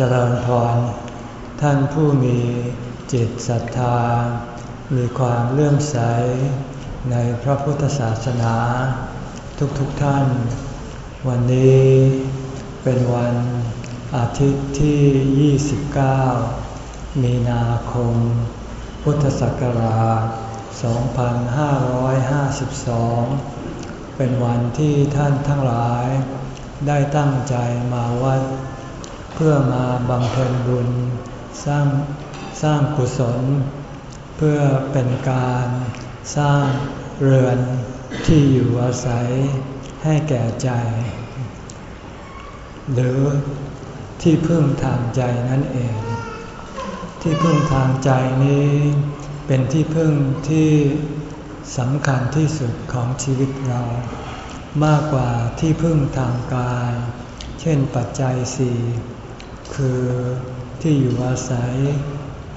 เจริญพร ท่านผู้มีจิตศรัทธา มีความเลื่อมใส ในพระพุทธศาสนาทุกๆทท่าน วันนี้เป็นวันอาทิตย์ที่ 29 มีนาคม พุทธศักราช 2552 เป็นวันที่ท่านทั้งหลายได้ตั้งใจมาวัด พื่อมาบำเพ็ญบุญ สร้างสร้างกุศล เพื่อเป็นการสร้างเรือนที่อยู่อาศัยให้แก่ใจ หรือที่พึ่งทางใจนั่นเอง ที่พึ่งทางใจนี้เป็นที่พึ่งที่สำคัญที่สุดของชีวิตเรา มากกว่าที่พึ่งทางกาย เช่นปัจจัยสี่ คือที่อยู่อาศัย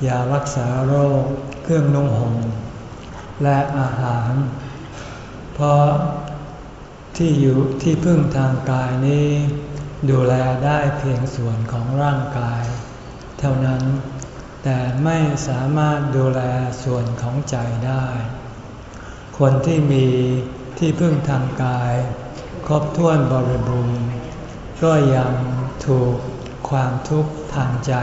ยารักษาโรค เครื่องนุ่งห่มและอาหาร เพราะที่อยู่ที่พึ่งทางกายนี้ ดูแลได้เพียงส่วนของร่างกาย เท่านั้น แต่ไม่สามารถดูแลส่วนของใจได้ คนที่มีที่พึ่งทางกาย ครบถ้วนบริบูรณ์ก็ยังถูก ความทุกข์ทางใจ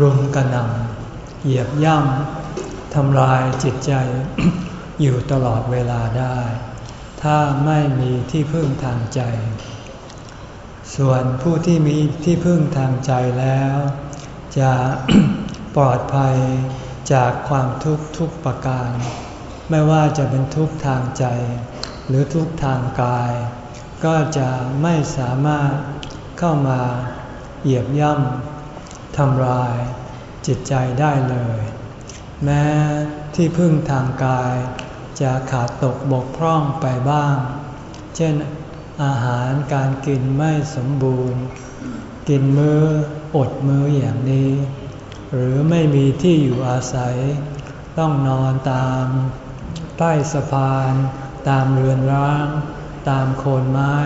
รุมกระหน่ำเหยียบย่ำทำลายจิตใจ อยู่ตลอดเวลาได้ ถ้าไม่มีที่พึ่งทางใจ ส่วนผู้ที่มีที่พึ่งทางใจแล้ว จะปลอดภัยจากความทุกข์ทุกประการ ไม่ว่าจะเป็นทุกข์ทางใจ หรือทุกข์ทางกาย ก็จะไม่สามารถเข้ามา เหยียบย่ำทำลายจิตใจได้เลย แม้ที่พึ่งทางกายจะขาดตกบกพร่องไปบ้าง เช่นอาหารการกินไม่สมบูรณ์ กินมือ้ออดมื้ออย่างนี้ หรือไม่มีที่อยู่อาศัย ต้องนอนตามใต้สะพาน ตามเรือนร้าง ตามโคนไม้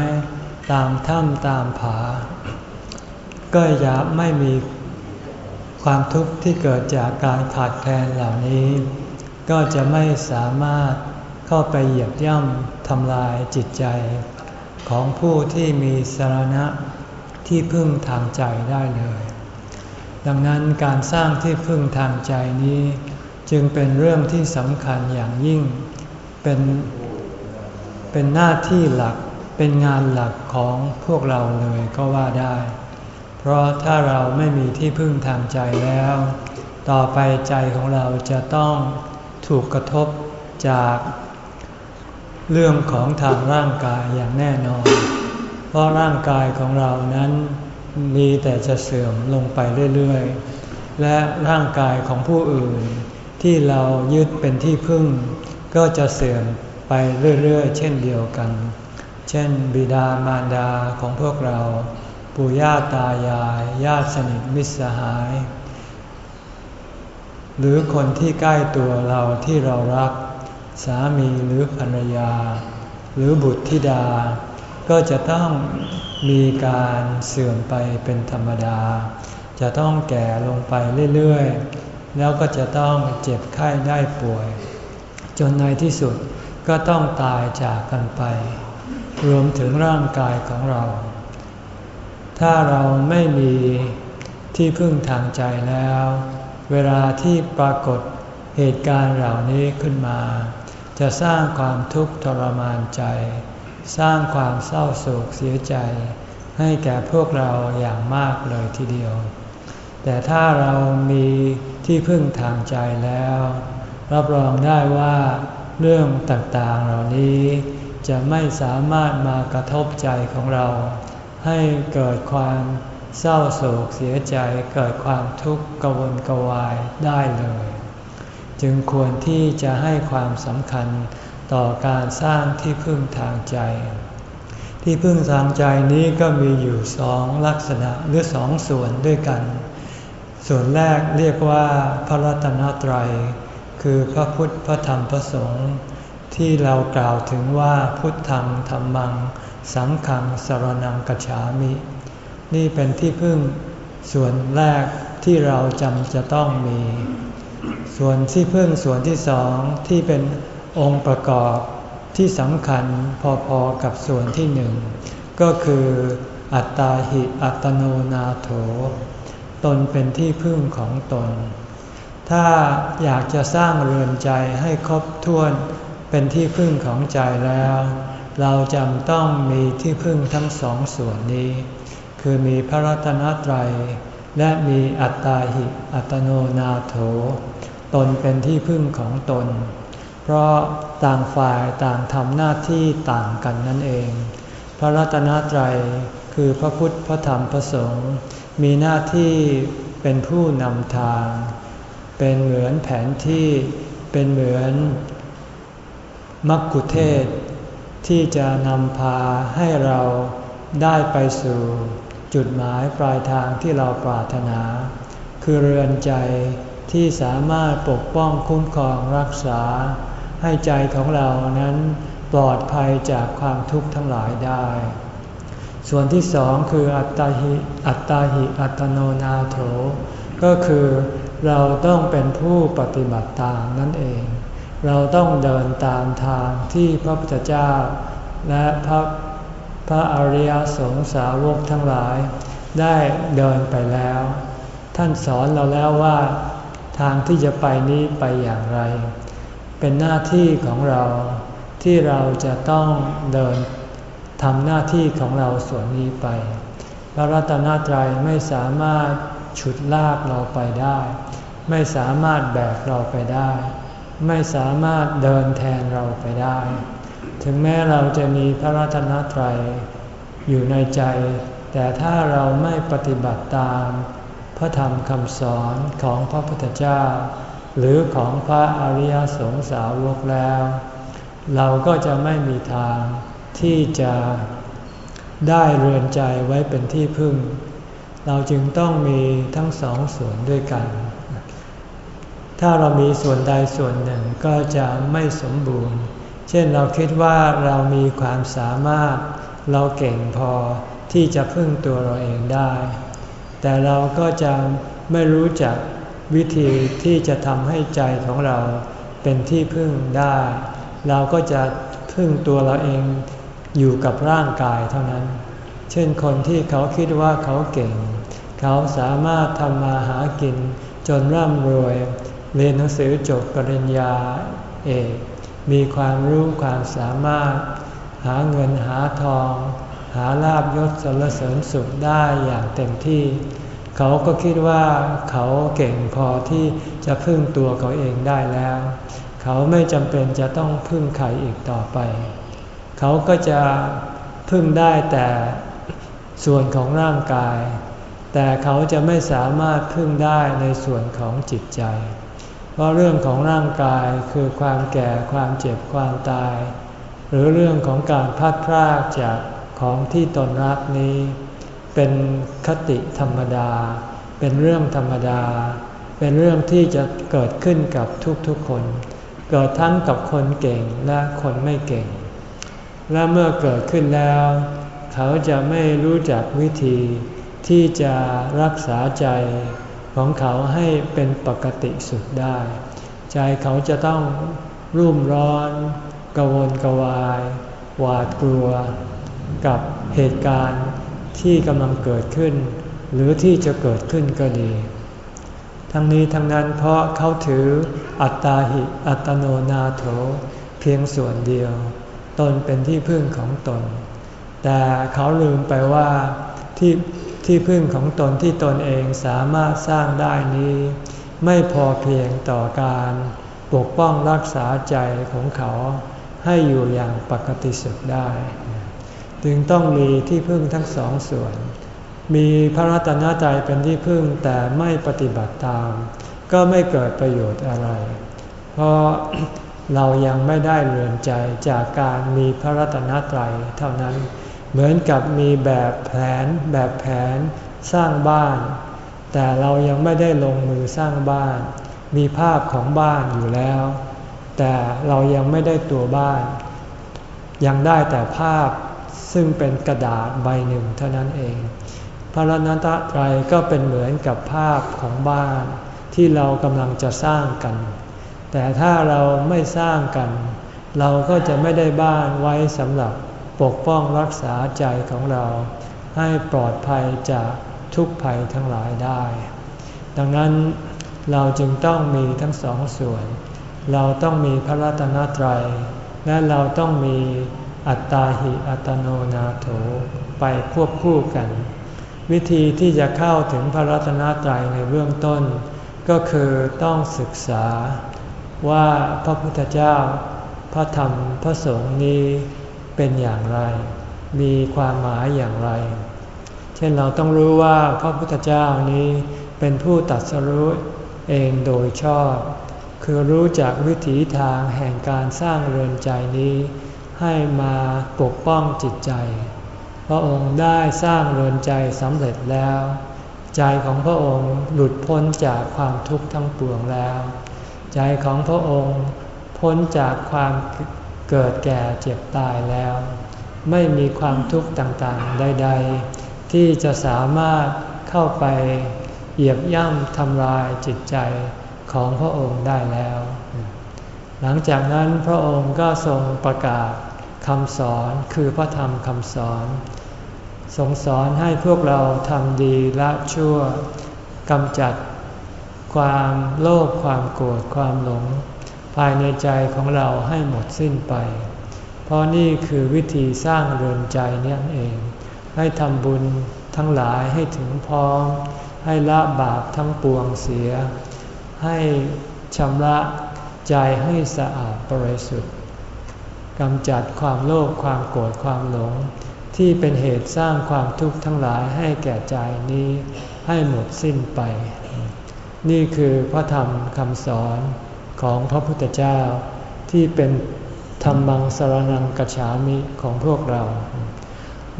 ตามถ้ำตามผา ก็จะไม่มีความทุกข์ที่เกิดจากการขาดแคลนเหล่านี้ ก็จะไม่สามารถเข้าไปเหยียบย่ำทำลายจิตใจ ของผู้ที่มีสารณะที่พึ่งทางใจได้เลย ดังนั้นการสร้างที่พึ่งทางใจนี้ จึงเป็นเรื่องที่สำคัญอย่างยิ่ง เป็นเป็นหน้าที่หลักเป็นงานหลักของพวกเราเลยก็ว่าได้ เพราะถ้าเราไม่มีที่พึ่งทางใจแล้ว ต่อไปใจของเราจะต้องถูกกระทบจาก เรื่องของทางร่างกายอย่างแน่นอน เพราะร่างกายของเรานั้นมีแต่จะเสื่อมลงไปเรื่อยๆ และร่างกายของผู้อื่น ที่เรายึดเป็นที่พึ่ง ก็จะเสื่อมไปเรื่อยๆ เช่นเดียวกัน เช่น บิดามารดาของพวกเรา ปู่ย่าตายายญาติสนิทมิตรสหาย หรือคนที่ใกล้ตัวเราที่เรารัก สามีหรือภรรยา หรือบุตรธิดา ก็จะต้องมีการเสื่อมไปเป็นธรรมดา จะต้องแก่ลงไปเรื่อยๆ แล้วก็จะต้องเจ็บไข้ได้ป่วย จนในที่สุดก็ต้องตายจากกันไป รวมถึงร่างกายของเรา ถ้าเราไม่มีที่พึ่งทางใจแล้ว เวลาที่ปรากฏเหตุการณ์เหล่านี้ขึ้นมา จะสร้างความทุกข์ทรมานใจ สร้างความเศร้าโศกเสียใจ ให้แก่พวกเราอย่างมากเลยทีเดียว แต่ถ้าเรามีที่พึ่งทางใจแล้ว รับรองได้ว่าเรื่องต่างๆเหล่านี้จะไม่สามารถมากระทบใจของเรา ให้เกิดความเศร้าโศกเสียใจเกิดความทุกข์กวนกวายได้เลย จึงควรที่จะให้ความสำคัญต่อการสร้างที่พึ่งทางใจ ที่พึ่งทางใจนี้ก็มีอยู่สองลักษณะหรือสองส่วนด้วยกัน ส่วนแรกเรียกว่าพระรัตนตรัย คือพระพุทธพระธรรมพระสงฆ์ที่เรากล่าวถึงว่าพุทธังธรรมัง สังฆังสรนังกัจฉามิ นี่เป็นที่พึ่งส่วนแรกที่เราจำจะต้องมี ส่วนที่พึ่งส่วนที่สองที่เป็นองค์ประกอบที่สำคัญพอๆกับส่วนที่หนึ่ง ก็คืออัตตาหิอัตโนนาโถ ตนเป็นที่พึ่งของตน ถ้าอยากจะสร้างเรือนใจให้ครบถ้วนเป็นที่พึ่งของใจแล้ว เราจำต้องมีที่พึ่งทั้งสองส่วนนี้ คือมีพระรัตนตรัย และมีอัตตาหิอัตโนนาโถ ตนเป็นที่พึ่งของตน เพราะต่างฝ่ายต่างทำหน้าที่ต่างกันนั่นเอง พระรัตนตรัยคือพระพุทธพระธรรมพระสงฆ์มีหน้าที่เป็นผู้นำทาง เป็นเหมือนแผนที่เป็นเหมือนมักคุเทศ ที่จะนำพาให้เราได้ไปสู่จุดหมายปลายทางที่เราปรารถนา คือเรือนใจที่สามารถปกป้องคุ้มครองรักษา ให้ใจของเรานั้นปลอดภัยจากความทุกข์ทั้งหลายได้ ส่วนที่สองคืออัตตาหิอัตตาหิอัตโนนาโถ ก็คือเราต้องเป็นผู้ปฏิบัติตามนั่นเอง เราต้องเดินตามทางที่พระพุทธเจ้า และพระพระอริยสงสาวกทั้งหลาย ได้เดินไปแล้ว ท่านสอนเราแล้วว่าทางที่จะไปนี้ไปอย่างไร เป็นหน้าที่ของเราที่เราจะต้องเดินทำหน้าที่ของเราส่วนนี้ไป พระรัตนตรัยไม่สามารถฉุดลากเราไปได้ ไม่สามารถแบกเราไปได้ ไม่สามารถเดินแทนเราไปได้ ถึงแม้เราจะมีพระรัตนตรัยอยู่ในใจ แต่ถ้าเราไม่ปฏิบัติตาม พระธรรมคำสอนของพระพุทธเจ้า หรือของพระอริยสงสาวกแล้ว เราก็จะไม่มีทางที่จะได้เรือนใจไว้เป็นที่พึ่ง เราจึงต้องมีทั้งสองส่วนด้วยกัน ถ้าเรามีส่วนใดส่วนหนึ่งก็จะไม่สมบูรณ์ เช่นเราคิดว่าเรามีความสามารถ เราเก่งพอที่จะพึ่งตัวเราเองได้ แต่เราก็จะไม่รู้จักวิธีที่จะทำให้ใจของเราเป็นที่พึ่งได้ เราก็จะพึ่งตัวเราเองอยู่กับร่างกายเท่านั้น เช่นคนที่เขาคิดว่าเขาเก่ง เขาสามารถทำมาหากินจนร่ำรวย เรียนหนังสือจบปริญญาเอกมีความรู้ความสามารถ หาเงินหาทอง หาลาบยศสรรเสริญสุขได้อย่างเต็มที่ เขาก็คิดว่าเขาเก่งพอที่จะพึ่งตัวเขาเองได้แล้ว เขาไม่จำเป็นจะต้องพึ่งใครอีกต่อไป เขาก็จะพึ่งได้แต่ส่วนของร่างกาย แต่เขาจะไม่สามารถพึ่งได้ในส่วนของจิตใจ เพราะเรื่องของร่างกายคือความแก่ความเจ็บความตาย หรือเรื่องของการพัดพรากจากของที่ตนรักนี้ เป็นคติธรรมดา เป็นเรื่องธรรมดา เป็นเรื่องที่จะเกิดขึ้นกับทุกๆคน เกิดทั้งกับคนเก่งและคนไม่เก่ง และเมื่อเกิดขึ้นแล้ว เขาจะไม่รู้จักวิธีที่จะรักษาใจ ของเขาให้เป็นปกติสุขได้ ใจเขาจะต้องรุ่มร้อนกวนกวาย หวาดกลัว กับเหตุการณ์ที่กำลังเกิดขึ้น หรือที่จะเกิดขึ้นก็ดี ทั้งนี้ทั้งนั้นเพราะเขาถืออัตตาหิอัตโนนาโถเพียงส่วนเดียว ตนเป็นที่พึ่งของตน แต่เขาลืมไปว่าที่ ที่พึ่งของตนที่ตนเองสามารถสร้างได้นี้ ไม่พอเพียงต่อการปกป้องรักษาใจของเขาให้อยู่อย่างปกติสุขได้ จึงต้องมีที่พึ่งทั้งสองส่วน มีพระรัตนตรัยเป็นที่พึ่งแต่ไม่ปฏิบัติตาม ก็ไม่เกิดประโยชน์อะไร เพราะเรายังไม่ได้เรือนใจจากการมีพระรัตนตรัยเท่านั้น เหมือนกับมีแบบแผนแบบแผนสร้างบ้าน แต่เรายังไม่ได้ลงมือสร้างบ้าน มีภาพของบ้านอยู่แล้ว แต่เรายังไม่ได้ตัวบ้าน ยังได้แต่ภาพซึ่งเป็นกระดาษใบหนึ่งเท่านั้นเอง พระรัตนตรัยก็เป็นเหมือนกับภาพของบ้าน ที่เรากำลังจะสร้างกัน แต่ถ้าเราไม่สร้างกัน เราก็จะไม่ได้บ้านไว้สำหรับ ปกป้องรักษาใจของเรา ให้ปลอดภัยจากทุกภัยทั้งหลายได้ ดังนั้นเราจึงต้องมีทั้งสองส่วน เราต้องมีพระรัตนตรัย และเราต้องมีอัตตาหิอัตโนนาโถไปควบคู่กัน วิธีที่จะเข้าถึงพระรัตนตรัยในเบื้องต้น ก็คือต้องศึกษาว่าพระพุทธเจ้า พระธรรมพระสงฆ์นี้ เป็นอย่างไร มีความหมายอย่างไร เช่นเราต้องรู้ว่าพระพุทธเจ้านี้เป็นผู้ตัดสรู้เองโดยชอบ คือรู้จักวิถีทางแห่งการสร้างเรือนใจนี้ ให้มาปกป้องจิตใจ พระองค์ได้สร้างเรือนใจสำเร็จแล้ว ใจของพระองค์หลุดพ้นจากความทุกข์ทั้งปวงแล้ว ใจของพระองค์พ้นจากความ เกิดแก่เจ็บตายแล้ว ไม่มีความทุกข์ต่างๆ ใด ๆ ที่จะสามารถเข้าไปเหยียบย่ำทำลายจิตใจของพระองค์ได้แล้ว หลังจากนั้นพระองค์ก็ทรงประกาศคำสอนคือพระธรรมคำสอนทรงสอนให้พวกเราทำดีละชั่วกำจัดความโลภความโกรธความหลง ภายในใจของเราให้หมดสิ้นไป เพราะนี่คือวิธีสร้างเรือนใจนี่เอง ให้ทำบุญทั้งหลายให้ถึงพร้อม ให้ละบาปทั้งปวงเสีย ให้ชำระใจให้สะอาดบริสุทธิ์กำจัดความโลภความโกรธความหลง ที่เป็นเหตุสร้างความทุกข์ทั้งหลายให้แก่ใจนี้ให้หมดสิ้นไป นี่คือพระธรรมคำสอน ของพระพุทธเจ้าที่เป็นธรรมังสรนังกัจฉามิของพวกเรา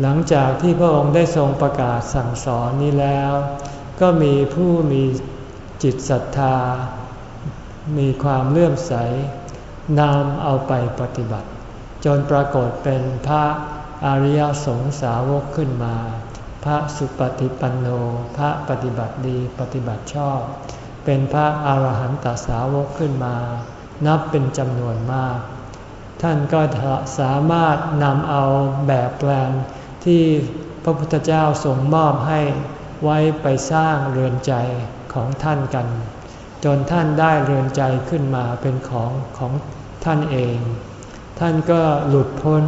หลังจากที่พระองค์ได้ทรงประกาศสั่งสอนนี้แล้ว ก็มีผู้มีจิตศรัทธา มีความเลื่อมใสนำเอาไปปฏิบัติ จนปรากฏเป็นพระอริยสงสาวกขึ้นมา พระสุปฏิปันโน พระปฏิบัติดีปฏิบัติชอบ เป็นพระอาหารหันตสาวกขึ้นมา นับเป็นจำนวนมาก ท่านก็สามารถนำเอาแบบแปลนที่พระพุทธเจ้าทรงมอบให้ไว้ไปสร้างเรือนใจของท่านกัน จนท่านได้เรือนใจขึ้นมาเป็นของของท่านเอง ท่านก็หลุดพ้น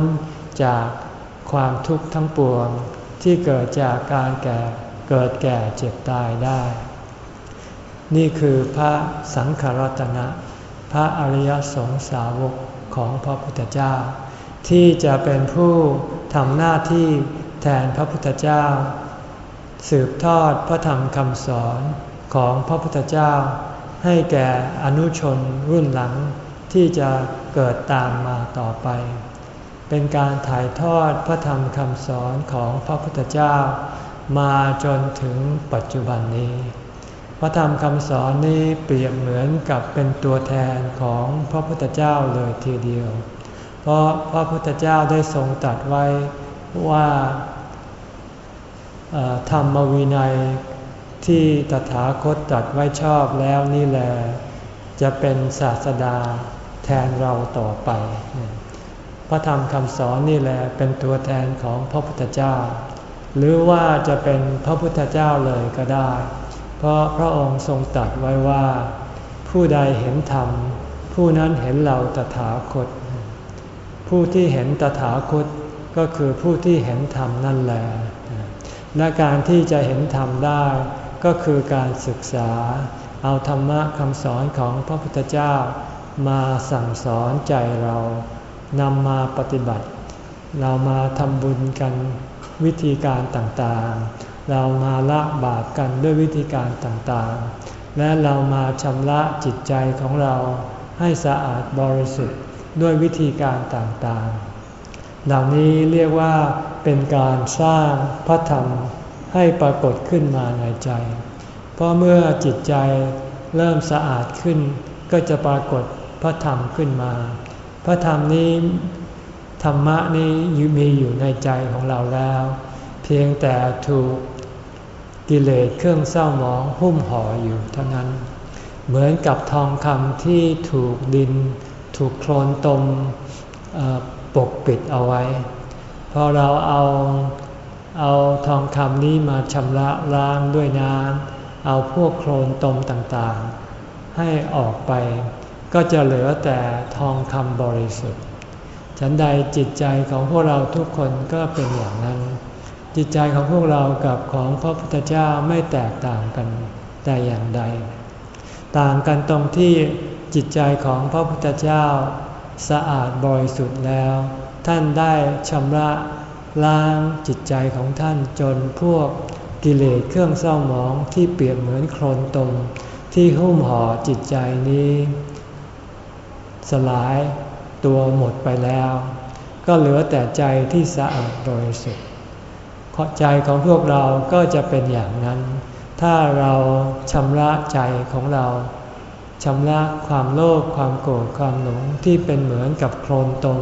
จากความทุกข์ทั้งปวงที่เกิดจากการแก่เกิดแก่เจ็บตายได้ นี่คือพระสังฆรัตนะ พระอริยสงสาวกของพระพุทธเจ้า ที่จะเป็นผู้ทำหน้าที่แทนพระพุทธเจ้า สืบทอดพระธรรมคำสอนของพระพุทธเจ้า ให้แก่อนุชนรุ่นหลังที่จะเกิดตามมาต่อไป เป็นการถ่ายทอดพระธรรมคำสอนของพระพุทธเจ้า มาจนถึงปัจจุบันนี้ พระธรรมคำสอนนี้เปรียบเหมือนกับเป็นตัวแทนของพระพุทธเจ้าเลยทีเดียว เพราะพระพุทธเจ้าได้ทรงตรัสไว้ว่าธรรมวินัยที่ตถาคตตัดไว้ชอบแล้วนี่แหละจะเป็นศาสดาแทนเราต่อไป พระธรรมคำสอนนี่แหละเป็นตัวแทนของพระพุทธเจ้า หรือว่าจะเป็นพระพุทธเจ้าเลยก็ได้ เพราะพระองค์ทรงตัดไว้ว่า ผู้ใดเห็นธรรม ผู้นั้นเห็นเราตถาคต ผู้ที่เห็นตถาคตก็คือผู้ที่เห็นธรรมนั่นแหละและการที่จะเห็นธรรมได้ก็คือการศึกษา เอาธรรมะคำสอนของพระพุทธเจ้า มาสั่งสอนใจเรานำมาปฏิบัติ เรามาทำบุญกันวิธีการต่างๆ เรามาละบาปกันด้วยวิธีการต่างๆ และเรามาชำระจิตใจของเราให้สะอาดบริสุทธิ์ด้วยวิธีการต่างๆ เหล่านี้เรียกว่าเป็นการสร้างพระธรรมให้ปรากฏขึ้นมาในใจ เพราะเมื่อจิตใจเริ่มสะอาดขึ้น ก็จะปรากฏพระธรรมขึ้นมา พระธรรมนี้ธรรมะนี้มีอยู่ในใจของเราแล้ว เพียงแต่ถูก กิเลสเครื่องเศร้าหมองหุ้มห่ออยู่เท่านั้น เหมือนกับทองคำที่ถูกดิน ถูกโคลนตมปกปิดเอาไว้ พอเราเอาเอาทองคำนี้มาชำระล้างด้วยน้ำเอาพวกโคลนตมต่างๆ ให้ออกไป ก็จะเหลือแต่ทองคำบริสุทธิ์ ฉันใดจิตใจของพวกเราทุกคนก็เป็นอย่างนั้น จิตใจของพวกเรากับของพระพุทธเจ้าไม่แตกต่างกันแต่อย่างใด ต่างกันตรงที่จิตใจของพระพุทธเจ้า สะอาดบริสุทธิ์แล้ว ท่านได้ชำระล้างจิตใจของท่านจนพวกกิเลสเครื่องเศร้าหมองที่เปรียบเหมือนโคลนตมที่หุ้มห่อจิตใจนี้ สลายตัวหมดไปแล้ว ก็เหลือแต่ใจที่สะอาดบริสุทธิ์ ใจของพวกเราก็จะเป็นอย่างนั้น ถ้าเราชำระใจของเราชำระความโลภความโกรธความหลงที่เป็นเหมือนกับโคลนตม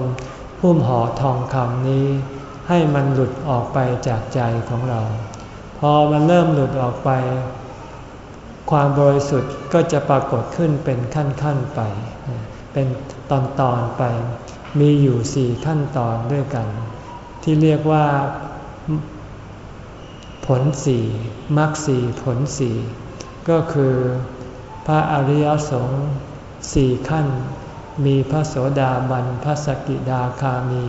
หุ้มห่อทองคำนี้ ให้มันหลุดออกไปจากใจของเรา พอมันเริ่มหลุดออกไป ความบริสุทธิ์ก็จะปรากฏขึ้นเป็นขั้นๆไป เป็นตอนๆไป มีอยู่สี่ขั้นตอนด้วยกัน ที่เรียกว่า ผลสี่มรรคสี่ผลสี่ก็คือพระอริยสงฆ์สี่ขั้น มีพระโสดาบัน พระสกิดาคามี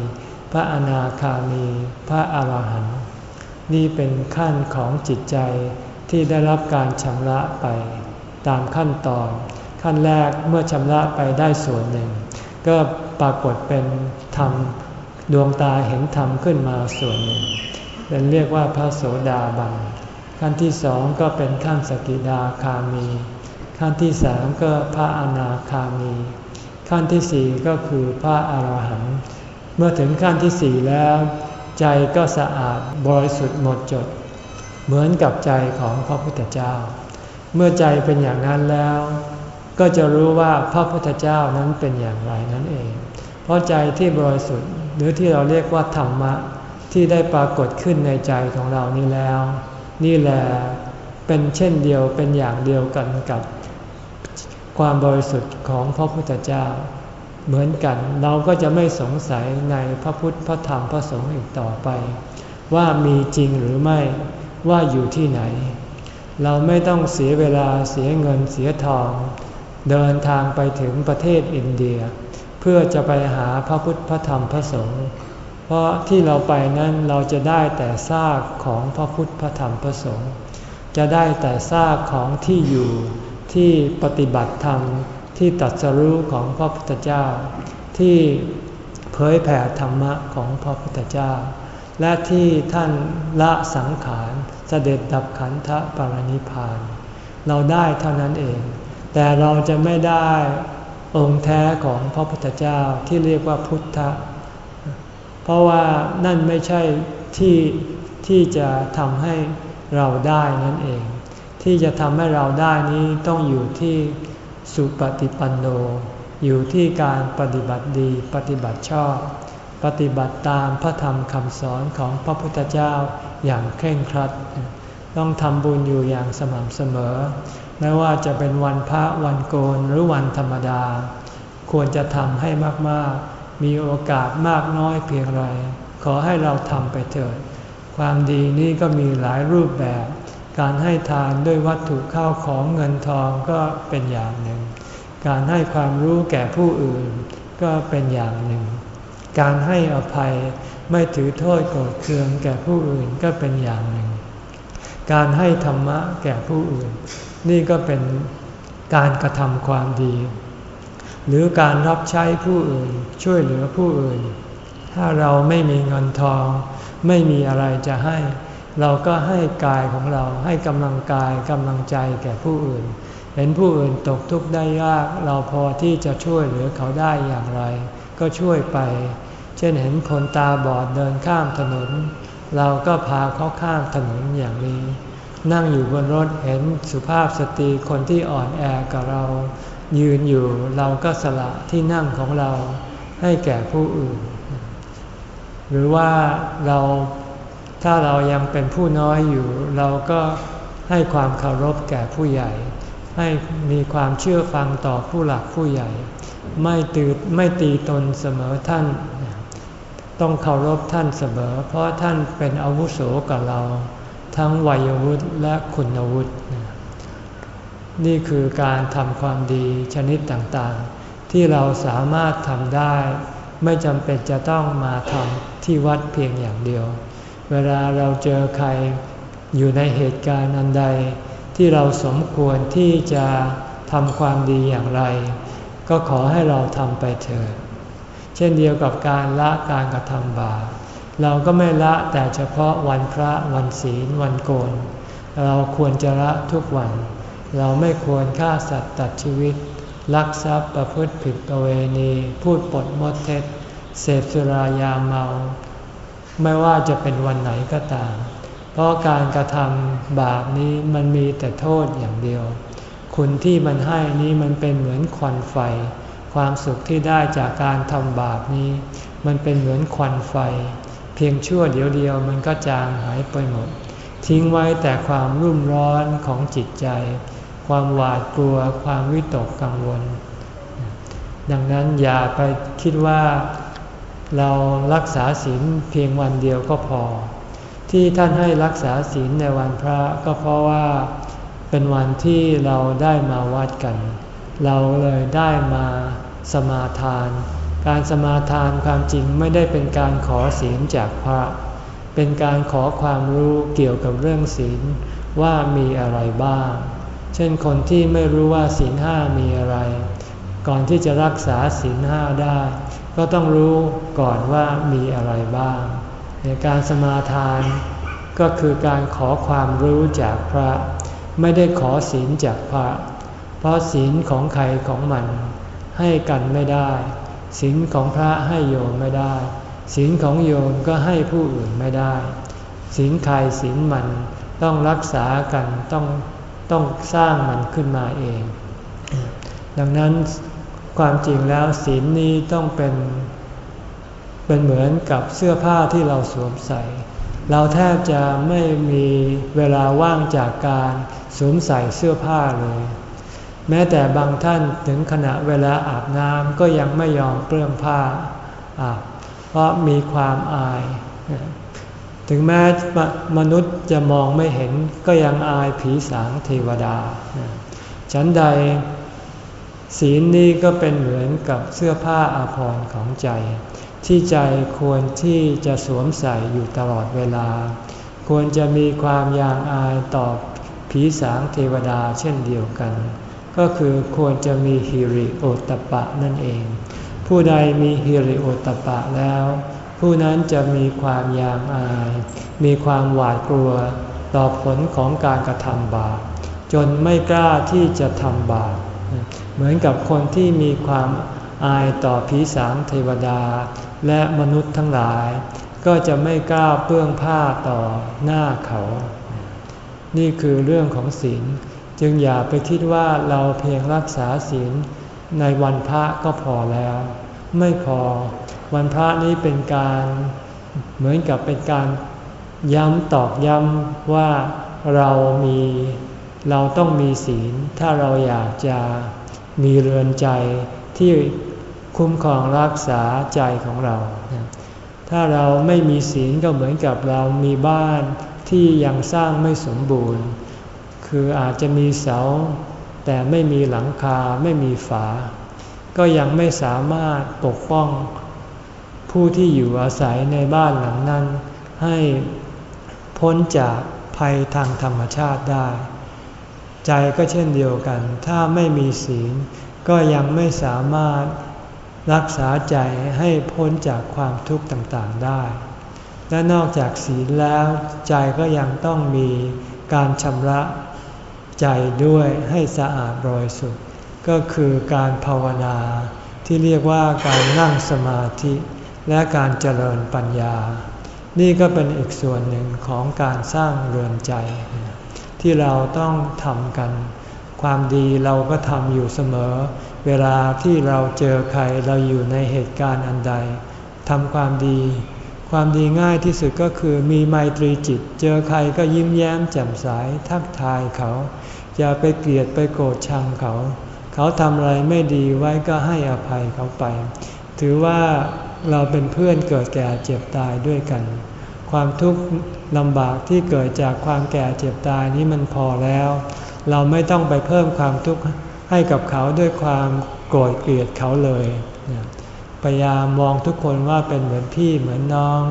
พระอนาคามี พระอรหันต์นี่เป็นขั้นของจิตใจที่ได้รับการชำระไป ตามขั้นตอน ขั้นแรกเมื่อชำระไปได้ส่วนหนึ่ง ก็ปรากฏเป็นธรรมดวงตาเห็นธรรมขึ้นมาส่วนหนึ่ง เป็นเรียกว่าพระโสดาบัน ขั้นที่สองก็เป็นขั้นสกิดาคามี ขั้นที่สามก็พระอนาคามี ขั้นที่สี่ก็คือพระอารหันต์ เมื่อถึงขั้นที่สี่แล้ว ใจก็สะอาดบริสุทธิ์หมดจด เหมือนกับใจของพระพุทธเจ้า เมื่อใจเป็นอย่างนั้นแล้ว ก็จะรู้ว่าพระพุทธเจ้านั้นเป็นอย่างไรนั่นเอง เพราะใจที่บริสุทธิ์หรือที่เราเรียกว่าธรรมะ ที่ได้ปรากฏขึ้นในใจของเรานี้แล้ว นี่แหละเป็นเช่นเดียวเป็นอย่างเดียวกันกับความบริสุทธิ์ของพระพุทธเจ้า เหมือนกันเราก็จะไม่สงสัยในพระพุทธพระธรรมพระสงฆ์อีกต่อไป ว่ามีจริงหรือไม่ว่าอยู่ที่ไหน เราไม่ต้องเสียเวลาเสียเงินเสียทอง เดินทางไปถึงประเทศอินเดีย เพื่อจะไปหาพระพุทธพระธรรมพระสงฆ์ เพราะที่เราไปนั้นเราจะได้แต่ซากของพระพุทธพระธรรมพระสงฆ์จะได้แต่ซากของที่อยู่ที่ปฏิบัติธรรมที่ตัดสรู้ของพระพุทธเจ้า ที่เผยแผ่ธรรมะของพระพุทธเจ้า และที่ท่านละสังขารเสด็จดับขันธปรินิพาน เราได้เท่านั้นเอง แต่เราจะไม่ได้องค์แท้ของพระพุทธเจ้าที่เรียกว่าพุทธ เพราะว่านั่นไม่ใช่ที่ที่จะทำให้เราได้นั่นเอง ที่จะทำให้เราได้นี้ต้องอยู่ที่สุปฏิปันโน อยู่ที่การปฏิบัติดีปฏิบัติชอบ ปฏิบัติตามพระธรรมคำสอนของพระพุทธเจ้าอย่างเคร่งครัด ต้องทำบุญอยู่อย่างสม่ำเสมอ ไม่ว่าจะเป็นวันพระวันโกนหรือวันธรรมดา ควรจะทำให้มากๆ มีโอกาสมากน้อยเพียงไร ขอให้เราทำไปเถิด ความดีนี้ก็มีหลายรูปแบบ การให้ทานด้วยวัตถุข้าวของเงินทองก็เป็นอย่างหนึ่ง การให้ความรู้แก่ผู้อื่นก็เป็นอย่างหนึ่ง การให้อภัยไม่ถือโทษโกรธเคืองแก่ผู้อื่นก็เป็นอย่างหนึ่ง การให้ธรรมะแก่ผู้อื่น นี่ก็เป็นการกระทำความดี หรือการรับใช้ผู้อื่นช่วยเหลือผู้อื่น ถ้าเราไม่มีเงินทอง ไม่มีอะไรจะให้ เราก็ให้กายของเราให้กำลังกายกำลังใจแก่ผู้อื่น เห็นผู้อื่นตกทุกข์ได้ยาก เราพอที่จะช่วยเหลือเขาได้อย่างไร ก็ช่วยไป เช่นเห็นคนตาบอดเดินข้ามถนน เราก็พาเขาข้ามถนนอย่างนี้ นั่งอยู่บนรถเห็นสุภาพสตรีคนที่อ่อนแอกับเรา ยืนอยู่เราก็สละที่นั่งของเราให้แก่ผู้อื่น หรือว่าเราถ้าเรายังเป็นผู้น้อยอยู่ เราก็ให้ความเคารพแก่ผู้ใหญ่ ให้มีความเชื่อฟังต่อผู้หลักผู้ใหญ่ ไม่ตีไม่ตีตนเสมอท่าน ต้องเคารพท่านเสมอ เพราะท่านเป็นอาวุโสกับเรา ทั้งวัยวุฒิและคุณวุฒิ นี่คือการทำความดีชนิดต่างๆ ที่เราสามารถทำได้ ไม่จำเป็นจะต้องมาทำที่วัดเพียงอย่างเดียว เวลาเราเจอใครอยู่ในเหตุการณ์อันใด ที่เราสมควรที่จะทำความดีอย่างไร ก็ขอให้เราทำไปเถิดเช่นเดียวกับการละการกระทำบาปเราก็ไม่ละแต่เฉพาะวันพระวันศีลวันโกน เราควรจะละทุกวัน เราไม่ควรฆ่าสัตว์ตัดชีวิต ลักทรัพย์ประพฤติผิดประเวณี พูดปดมดเท็จ เสพสุรายาเมา ไม่ว่าจะเป็นวันไหนก็ตาม เพราะการกระทำบาปนี้มันมีแต่โทษอย่างเดียว คุณที่มันให้นี้มันเป็นเหมือนควันไฟ ความสุขที่ได้จากการทำบาปนี้ มันเป็นเหมือนควันไฟ เพียงชั่วเดียวเดียวมันก็จางหายไปหมด ทิ้งไว้แต่ความรุ่มร้อนของจิตใจ ความหวาดกลัวความวิตกกังวล ดังนั้นอย่าไปคิดว่าเรารักษาศีลเพียงวันเดียวก็พอ ที่ท่านให้รักษาศีลในวันพระก็เพราะว่าเป็นวันที่เราได้มาวัดกัน เราเลยได้มาสมาทาน การสมาทานความจริงไม่ได้เป็นการขอศีลจากพระ เป็นการขอความรู้เกี่ยวกับเรื่องศีลว่ามีอะไรบ้าง เช่นคนที่ไม่รู้ว่าศีลห้ามีอะไร ก่อนที่จะรักษาศีลห้าได้ ก็ต้องรู้ก่อนว่ามีอะไรบ้างในการสมาทานก็คือการขอความรู้จากพระ ไม่ได้ขอศีลจากพระ เพราะศีลของใครของมัน ให้กันไม่ได้ศีลของพระให้โยมไม่ได้ศีลของโยมก็ให้ผู้อื่นไม่ได้ศีลใครศีลมันต้องรักษากันต้อง ต้องสร้างมันขึ้นมาเอง ดังนั้นความจริงแล้วศีลนี้ต้องเป็น เป็นเหมือนกับเสื้อผ้าที่เราสวมใส่ เราแทบจะไม่มีเวลาว่างจากการสวมใส่เสื้อผ้าเลย แม้แต่บางท่านถึงขณะเวลาอาบน้ำก็ยังไม่ยอมเปลื้องผ้าอาบเพราะมีความอาย ถึงแม้มนุษย์จะมองไม่เห็นก็ยังอายผีสางเทวดา ฉันใดศีลนี้ก็เป็นเหมือนกับเสื้อผ้าอาภรณ์ของใจ ที่ใจควรที่จะสวมใส่อยู่ตลอดเวลา ควรจะมีความยางอายต่อผีสางเทวดาเช่นเดียวกัน ก็คือควรจะมีฮิริโอตปะนั่นเอง ผู้ใดมีฮิริโอตปะแล้ว ผู้นั้นจะมีความยางอาย มีความหวาดกลัวต่อผลของการกระทำบาปจนไม่กล้าที่จะทำบาปเหมือนกับคนที่มีความอายต่อผีสางเทวดา และมนุษย์ทั้งหลาย ก็จะไม่กล้าเปื้องผ้าต่อหน้าเขา นี่คือเรื่องของศีลจึงอย่าไปคิดว่าเราเพียงรักษาศีลในวันพระก็พอแล้ว ไม่พอ วันพระนี้เป็นการเหมือนกับเป็นการย้ำตอกย้ำว่าเรามีเราต้องมีศีล ถ้าเราอยากจะมีเรือนใจที่คุ้มครองรักษาใจของเรา ถ้าเราไม่มีศีลก็เหมือนกับเรามีบ้านที่ยังสร้างไม่สมบูรณ์ คืออาจจะมีเสา แต่ไม่มีหลังคาไม่มีฝา ก็ยังไม่สามารถปกป้อง ผู้ที่อยู่อาศัยในบ้านหลังนั้น ให้พ้นจากภัยทางธรรมชาติได้ ใจก็เช่นเดียวกัน ถ้าไม่มีศีลก็ยังไม่สามารถรักษาใจให้พ้นจากความทุกข์ต่างๆได้ และนอกจากศีลแล้วใจก็ยังต้องมีการชำระใจด้วยให้สะอาดบริสุทธิ์ก็คือการภาวนาที่เรียกว่าการนั่งสมาธิ และการเจริญปัญญา นี่ก็เป็นอีกส่วนหนึ่งของการสร้างเรือนใจ ที่เราต้องทำกัน ความดีเราก็ทำอยู่เสมอ เวลาที่เราเจอใครเราอยู่ในเหตุการณ์อันใดทำความดี ความดีง่ายที่สุดก็คือมีไมตรีจิต เจอใครก็ยิ้มแย้มแจ่มใสทักทายเขา อย่าไปเกลียดไปโกรธชังเขา เขาทำอะไรไม่ดีไว้ก็ให้อภัยเขาไป ถือว่า เราเป็นเพื่อนเกิดแก่เจ็บตายด้วยกัน ความทุกข์ลำบากที่เกิดจากความแก่เจ็บตายนี้มันพอแล้ว เราไม่ต้องไปเพิ่มความทุกข์ให้กับเขาด้วยความโกรธเกลียดเขาเลยพยายามมองทุกคนว่าเป็นเหมือนพี่เหมือนน้อง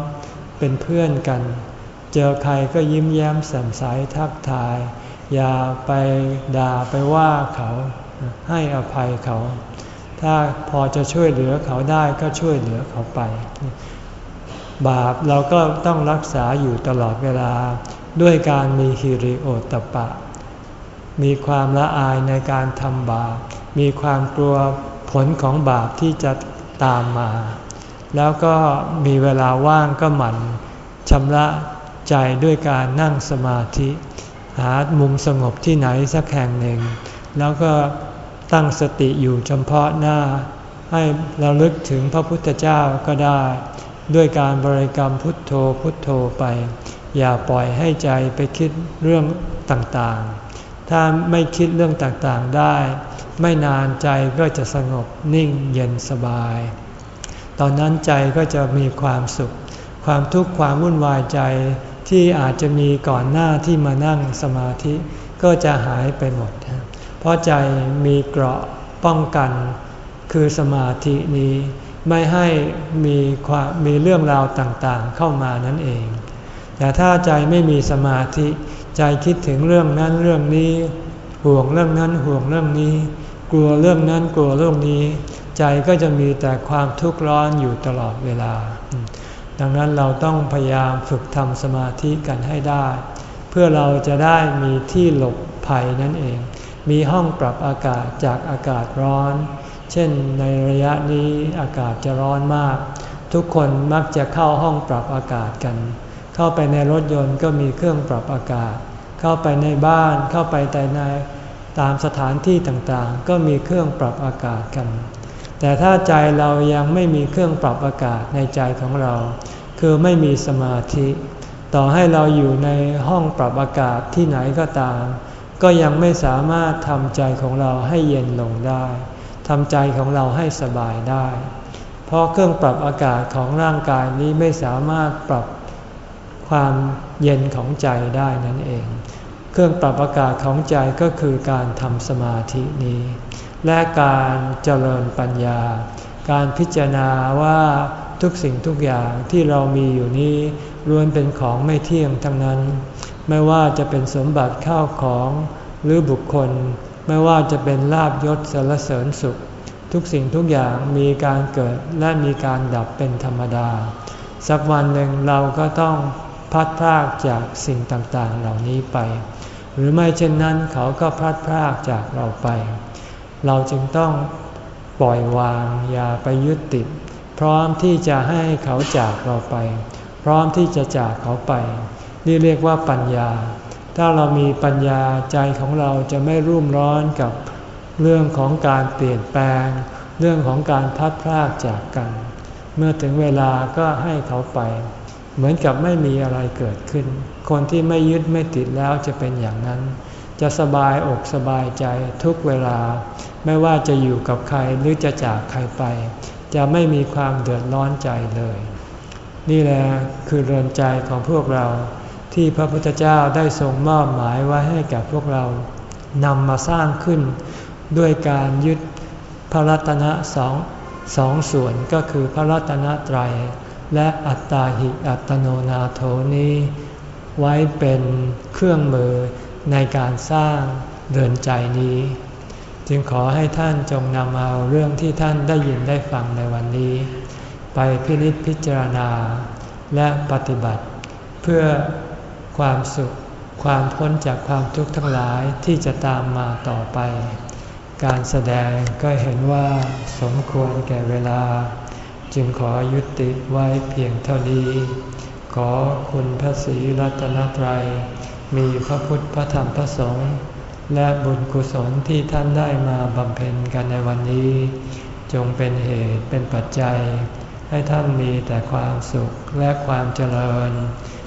เป็นเพื่อนกัน เจอใครก็ยิ้มแย้มแจ่มใสทักทาย อย่าไปด่าไปว่าเขา ให้อภัยเขา ถ้าพอจะช่วยเหลือเขาได้ก็ช่วยเหลือเขาไป บาปเราก็ต้องรักษาอยู่ตลอดเวลาด้วยการมีฮิริโอตปะ มีความละอายในการทำบาป มีความกลัวผลของบาปที่จะตามมา แล้วก็มีเวลาว่างก็หมั่นชำระใจด้วยการนั่งสมาธิ หามุมสงบที่ไหนสักแห่งหนึ่ง แล้วก็ ตั้งสติอยู่เฉพาะหน้า ให้ราลึกถึงพระพุทธเจ้าก็ได้ ด้วยการบริกรรมพุทโธพุทโธไป อย่าปล่อยให้ใจไปคิดเรื่องต่างๆ ถ้าไม่คิดเรื่องต่างๆได้ ไม่นานใจก็จะสงบนิ่งเย็นสบาย ตอนนั้นใจก็จะมีความสุข ความทุกข์ความวุ่นวายใจที่อาจจะมีก่อนหน้าที่มานั่งสมาธิก็จะหายไปหมด เพราะใจมีเกราะป้องกัน คือสมาธินี้ไม่ให้มีความมีเรื่องราวต่างๆเข้ามานั่นเอง แต่ถ้าใจไม่มีสมาธิใจคิดถึงเรื่องนั้นเรื่องนี้ ห่วงเรื่องนั้นห่วงเรื่องนี้ กลัวเรื่องนั้นกลัวเรื่องนี้ ใจก็จะมีแต่ความทุกข์ร้อนอยู่ตลอดเวลา ดังนั้นเราต้องพยายามฝึกทำสมาธิกันให้ได้ เพื่อเราจะได้มีที่หลบภัยนั่นเอง มีห้องปรับอากาศจากอากาศร้อน เช่นในระยะนี้อากาศจะร้อนมาก ทุกคนมักจะเข้าห้องปรับอากาศกัน เข้าไปในรถยนต์ก็มีเครื่องปรับอากาศ เข้าไปในบ้านเข้าไปแต่ในตามสถานที่ต่างๆ ก็มีเครื่องปรับอากาศกัน แต่ถ้าใจเรายังไม่มีเครื่องปรับอากาศในใจของเรา คือไม่มีสมาธิ ต่อให้เราอยู่ในห้องปรับอากาศที่ไหนก็ตาม ก็ยังไม่สามารถทำใจของเราให้เย็นลงได้ทำใจของเราให้สบายได้ เพราะเครื่องปรับอากาศของร่างกายนี้ไม่สามารถปรับความเย็นของใจได้นั่นเอง เครื่องปรับอากาศของใจก็คือการทำสมาธินี้ และการเจริญปัญญา การพิจารณาว่าทุกสิ่งทุกอย่างที่เรามีอยู่นี้ล้วนเป็นของไม่เที่ยงทั้งนั้น ไม่ว่าจะเป็นสมบัติข้าวของหรือบุคคล ไม่ว่าจะเป็นลาบยศสารเสริญสุข ทุกสิ่งทุกอย่างมีการเกิดและมีการดับเป็นธรรมดา สักวันหนึ่งเราก็ต้องพัดพรากจากสิ่งต่างๆเหล่านี้ไป หรือไม่เช่นนั้นเขาก็พัดพรากจากเราไป เราจึงต้องปล่อยวางอย่าไปยึดติด พร้อมที่จะให้เขาจากเราไป พร้อมที่จะจากเขาไป นี่เรียกว่าปัญญา ถ้าเรามีปัญญาใจของเราจะไม่รุ่มร้อนกับเรื่องของการเปลี่ยนแปลง เรื่องของการพัดพรากจากกัน เมื่อถึงเวลาก็ให้เขาไป เหมือนกับไม่มีอะไรเกิดขึ้น คนที่ไม่ยึดไม่ติดแล้วจะเป็นอย่างนั้น จะสบายอกสบายใจทุกเวลา ไม่ว่าจะอยู่กับใครหรือจะจากใครไป จะไม่มีความเดือดร้อนใจเลย นี่แหละคือเรือนใจของพวกเรา ที่พระพุทธเจ้าได้ทรงมอบหมายไว้ให้กับพวกเรานำมาสร้างขึ้น ด้วยการยึดพระรัตนะสองสองส่วนก็คือพระรัตนตรัย และอัตตาหิอัตโนนาโถนี้ ไว้เป็นเครื่องมือในการสร้างเดินใจนี้ จึงขอให้ท่านจงนำเอาเรื่องที่ท่านได้ยินได้ฟังในวันนี้ ไปพินิจพิจารณาและปฏิบัติ เพื่อ ความสุข ความพ้นจากความทุกข์ทั้งหลายที่จะตามมาต่อไป การแสดงก็เห็นว่าสมควรแก่เวลา จึงขอยุติไว้เพียงเท่านี้ ขอคุณพระศรีรัตนตรัย มีพระพุทธพระธรรมพระสงฆ์และบุญกุศลที่ท่านได้มาบำเพ็ญกันในวันนี้ จงเป็นเหตุเป็นปัจจัย ให้ท่านมีแต่ความสุขและความเจริญ